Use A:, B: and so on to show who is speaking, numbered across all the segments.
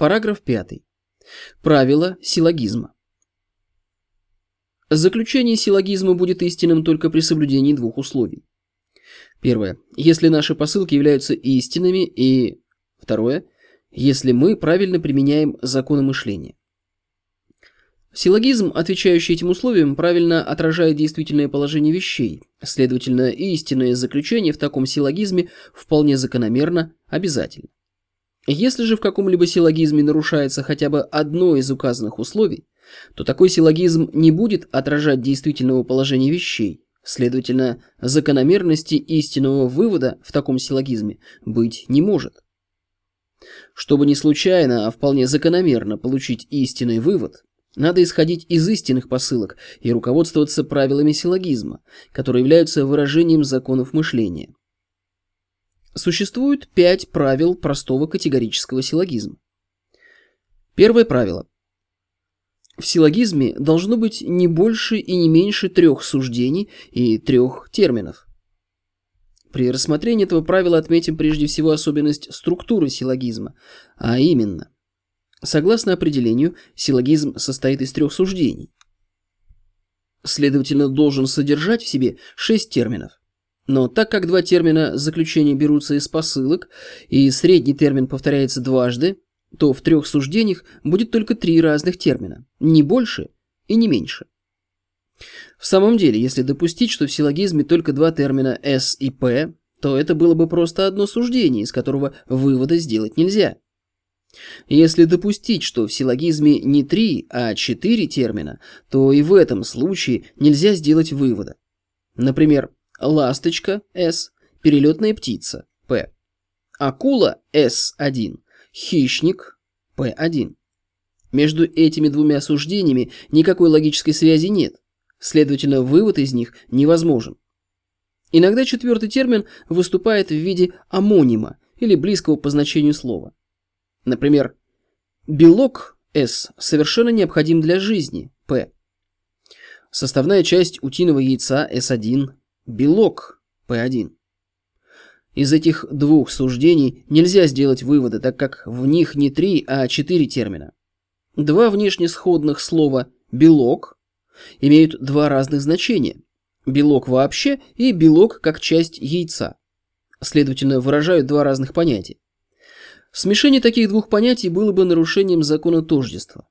A: Параграф 5. Правило силлогизма. Заключение силлогизма будет истинным только при соблюдении двух условий. Первое. Если наши посылки являются истинными и... Второе. Если мы правильно применяем законы мышления. Силлогизм, отвечающий этим условиям, правильно отражает действительное положение вещей. Следовательно, истинное заключение в таком силлогизме вполне закономерно обязательно. Если же в каком-либо силлогизме нарушается хотя бы одно из указанных условий, то такой силлогизм не будет отражать действительного положения вещей. Следовательно, закономерности истинного вывода в таком силлогизме быть не может. Чтобы не случайно, а вполне закономерно получить истинный вывод, надо исходить из истинных посылок и руководствоваться правилами силлогизма, которые являются выражением законов мышления. Существует пять правил простого категорического силлогизма. Первое правило. В силлогизме должно быть не больше и не меньше трех суждений и трех терминов. При рассмотрении этого правила отметим прежде всего особенность структуры силлогизма, а именно, согласно определению, силлогизм состоит из трех суждений. Следовательно, должен содержать в себе шесть терминов. Но так как два термина заключения берутся из посылок, и средний термин повторяется дважды, то в трех суждениях будет только три разных термина, не больше и не меньше. В самом деле, если допустить, что в силлогизме только два термина «с» и «п», то это было бы просто одно суждение, из которого вывода сделать нельзя. Если допустить, что в силлогизме не три, а четыре термина, то и в этом случае нельзя сделать вывода. Например, ласточка С, перелетная птица П, акула С1, хищник П1. Между этими двумя суждениями никакой логической связи нет, следовательно, вывод из них невозможен. Иногда четвертый термин выступает в виде омонима или близкого по значению слова. Например, белок С совершенно необходим для жизни П. Составная часть утиного яйца С1 белок P1. Из этих двух суждений нельзя сделать выводы, так как в них не три, а четыре термина. Два внешне сходных слова «белок» имеют два разных значения. Белок вообще и белок как часть яйца. Следовательно, выражают два разных понятия. Смешение таких двух понятий было бы нарушением закона тождества.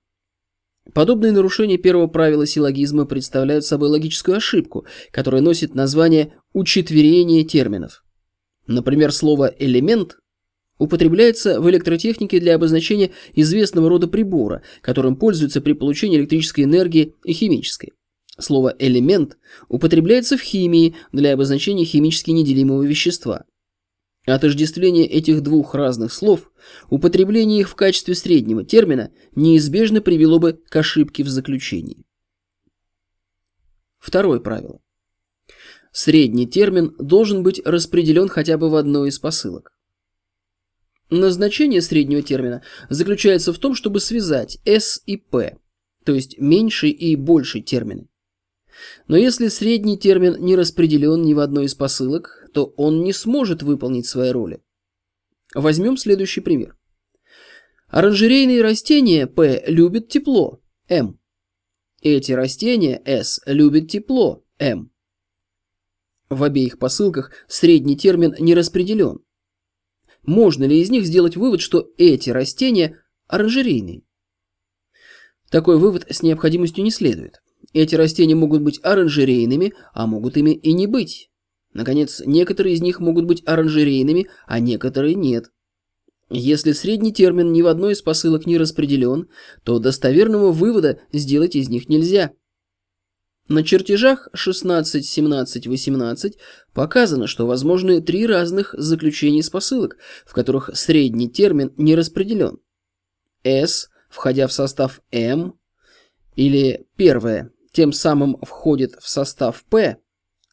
A: Подобные нарушения первого правила силлогизма представляют собой логическую ошибку, которая носит название учетверение терминов. Например, слово «элемент» употребляется в электротехнике для обозначения известного рода прибора, которым пользуются при получении электрической энергии и химической. Слово «элемент» употребляется в химии для обозначения химически неделимого вещества. Отождествление этих двух разных слов, употребление их в качестве среднего термина неизбежно привело бы к ошибке в заключении. Второе правило. Средний термин должен быть распределен хотя бы в одной из посылок. Назначение среднего термина заключается в том, чтобы связать S и P, то есть меньший и больший термины. Но если средний термин не распределен ни в одной из посылок, то он не сможет выполнить свои роли. Возьмем следующий пример. Оранжерейные растения P любят тепло, M. Эти растения S любят тепло, M. В обеих посылках средний термин не распределен. Можно ли из них сделать вывод, что эти растения оранжерейные? Такой вывод с необходимостью не следует. Эти растения могут быть оранжерейными, а могут ими и не быть. Наконец, некоторые из них могут быть оранжерейными, а некоторые нет. Если средний термин ни в одной из посылок не распределен, то достоверного вывода сделать из них нельзя. На чертежах 16, 17, 18 показано, что возможны три разных заключения из посылок, в которых средний термин не распределен. S, входя в состав M, или первое, тем самым входит в состав P,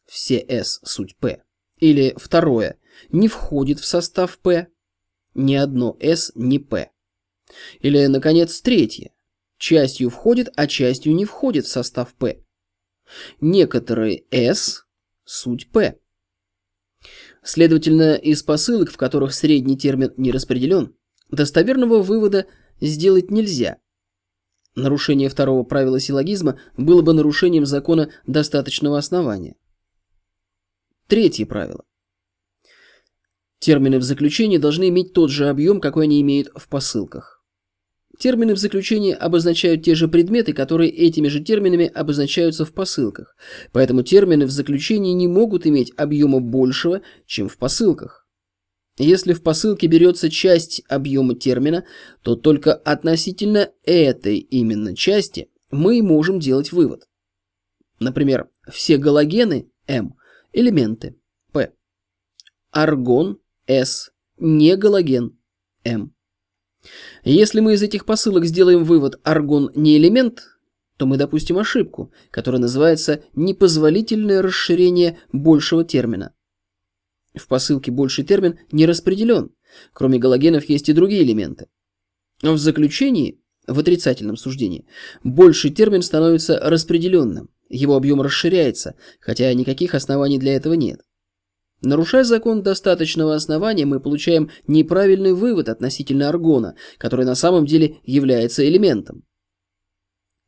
A: все S суть P, или второе, не входит в состав P, ни одно S не P. Или, наконец, третье, частью входит, а частью не входит в состав P. Некоторые S суть P. Следовательно, из посылок, в которых средний термин не распределен, достоверного вывода сделать нельзя. Нарушение второго правила силлогизма было бы нарушением закона достаточного основания. Третье правило. Термины в заключении должны иметь тот же объем, какой они имеют в посылках. Термины в заключении обозначают те же предметы, которые этими же терминами обозначаются в посылках. Поэтому термины в заключении не могут иметь объема большего, чем в посылках. Если в посылке берется часть объема термина, то только относительно этой именно части мы можем делать вывод. Например, все галогены М – элементы П. Аргон С – не галоген М. Если мы из этих посылок сделаем вывод «аргон не элемент», то мы допустим ошибку, которая называется «непозволительное расширение большего термина». В посылке больший термин не распределен. Кроме галогенов есть и другие элементы. В заключении, в отрицательном суждении, больший термин становится распределенным. Его объем расширяется, хотя никаких оснований для этого нет. Нарушая закон достаточного основания, мы получаем неправильный вывод относительно аргона, который на самом деле является элементом.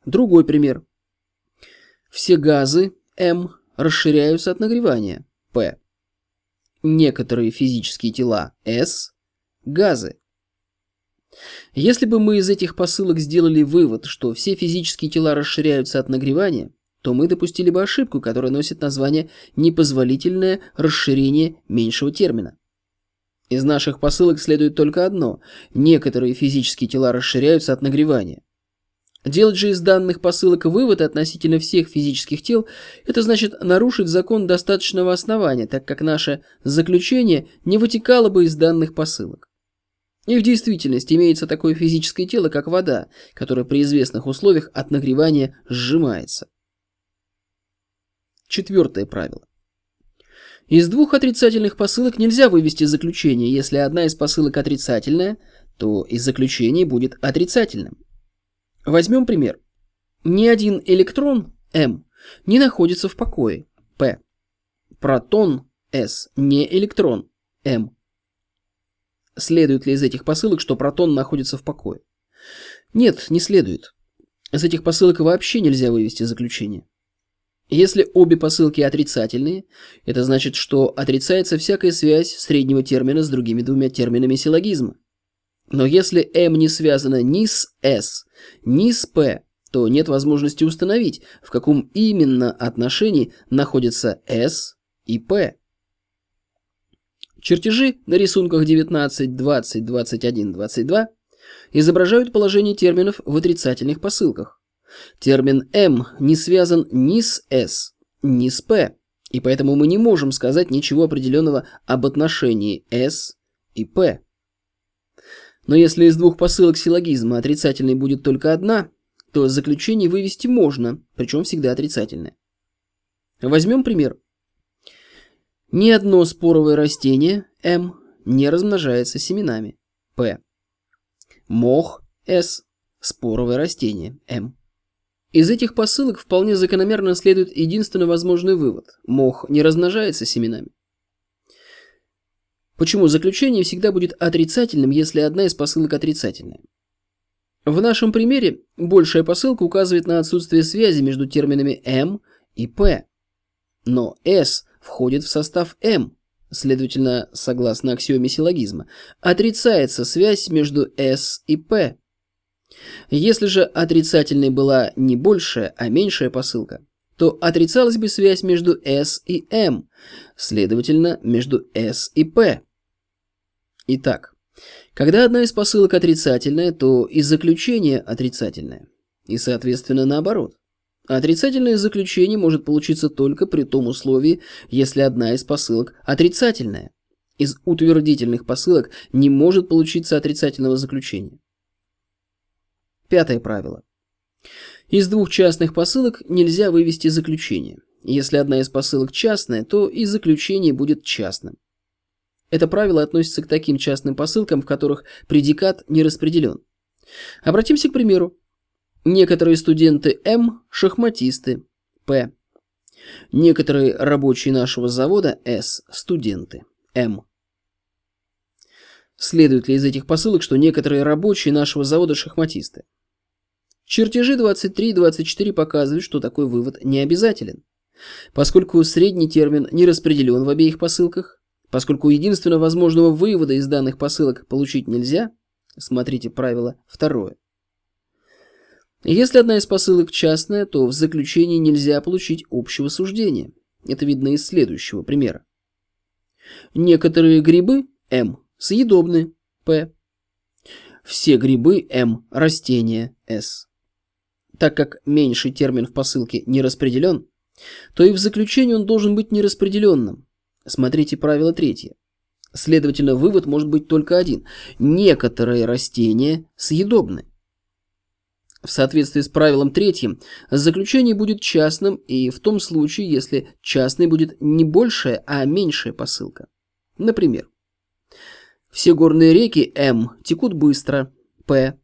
A: Другой пример. Все газы М расширяются от нагревания П. Некоторые физические тела С – газы. Если бы мы из этих посылок сделали вывод, что все физические тела расширяются от нагревания, то мы допустили бы ошибку, которая носит название «непозволительное расширение меньшего термина». Из наших посылок следует только одно – некоторые физические тела расширяются от нагревания. Делать же из данных посылок вывод относительно всех физических тел – это значит нарушить закон достаточного основания, так как наше заключение не вытекало бы из данных посылок. И в действительности имеется такое физическое тело, как вода, которое при известных условиях от нагревания сжимается. Четвертое правило. Из двух отрицательных посылок нельзя вывести заключение. Если одна из посылок отрицательная, то и заключение будет отрицательным. Возьмем пример. Ни один электрон М не находится в покое П. Протон С не электрон М. Следует ли из этих посылок, что протон находится в покое? Нет, не следует. Из этих посылок вообще нельзя вывести заключение. Если обе посылки отрицательные, это значит, что отрицается всякая связь среднего термина с другими двумя терминами силлогизма. Но если m не связано ни с s, ни с p, то нет возможности установить, в каком именно отношении находятся s и p. Чертежи на рисунках 19, 20, 21, 22 изображают положение терминов в отрицательных посылках. Термин «М» не связан ни с «С», ни с «П», и поэтому мы не можем сказать ничего определенного об отношении «С» и «П». Но если из двух посылок силлогизма отрицательной будет только одна, то заключение вывести можно, причем всегда отрицательное. Возьмем пример. Ни одно споровое растение М не размножается семенами П. Мох С – споровое растение М. Из этих посылок вполне закономерно следует единственно возможный вывод. Мох не размножается семенами. Почему заключение всегда будет отрицательным, если одна из посылок отрицательная? В нашем примере большая посылка указывает на отсутствие связи между терминами «М» и «П». Но «С» входит в состав «М», следовательно, согласно аксиоме силлогизма, отрицается связь между «С» и «П». Если же отрицательной была не большая, а меньшая посылка, то отрицалась бы связь между S и M, следовательно, между S и P. Итак, когда одна из посылок отрицательная, то и заключение отрицательное, и, соответственно, наоборот. Отрицательное заключение может получиться только при том условии, если одна из посылок отрицательная. Из утвердительных посылок не может получиться отрицательного заключения. Пятое правило. Из двух частных посылок нельзя вывести заключение. Если одна из посылок частная, то и заключение будет частным. Это правило относится к таким частным посылкам, в которых предикат не распределен. Обратимся к примеру. Некоторые студенты М – шахматисты, П. Некоторые рабочие нашего завода С – студенты, М. Следует ли из этих посылок, что некоторые рабочие нашего завода шахматисты? Чертежи 23 и 24 показывают, что такой вывод не обязателен. Поскольку средний термин не распределен в обеих посылках, поскольку единственно возможного вывода из данных посылок получить нельзя, смотрите правило второе. Если одна из посылок частная, то в заключении нельзя получить общего суждения. Это видно из следующего примера. Некоторые грибы М съедобны П. Все грибы М растения С. Так как меньший термин в посылке не распределен, то и в заключении он должен быть нераспределенным. Смотрите правило третье. Следовательно, вывод может быть только один. Некоторые растения съедобны. В соответствии с правилом третьим, заключение будет частным и в том случае, если частной будет не большая, а меньшая посылка. Например, все горные реки М текут быстро, П.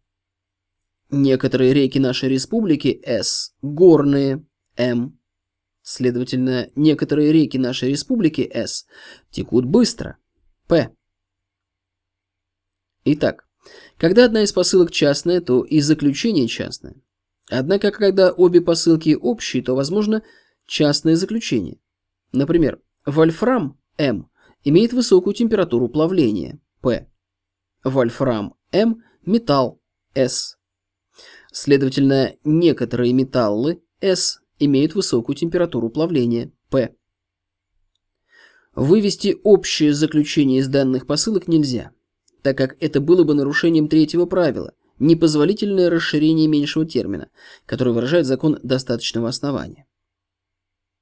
A: Некоторые реки нашей республики С горные, М. Следовательно, некоторые реки нашей республики С текут быстро, П. Итак, когда одна из посылок частная, то и заключение частное. Однако, когда обе посылки общие, то возможно частное заключение. Например, вольфрам М имеет высокую температуру плавления П. Вольфрам М – металл С. Следовательно, некоторые металлы С имеют высокую температуру плавления П. Вывести общее заключение из данных посылок нельзя так как это было бы нарушением третьего правила – непозволительное расширение меньшего термина, который выражает закон достаточного основания.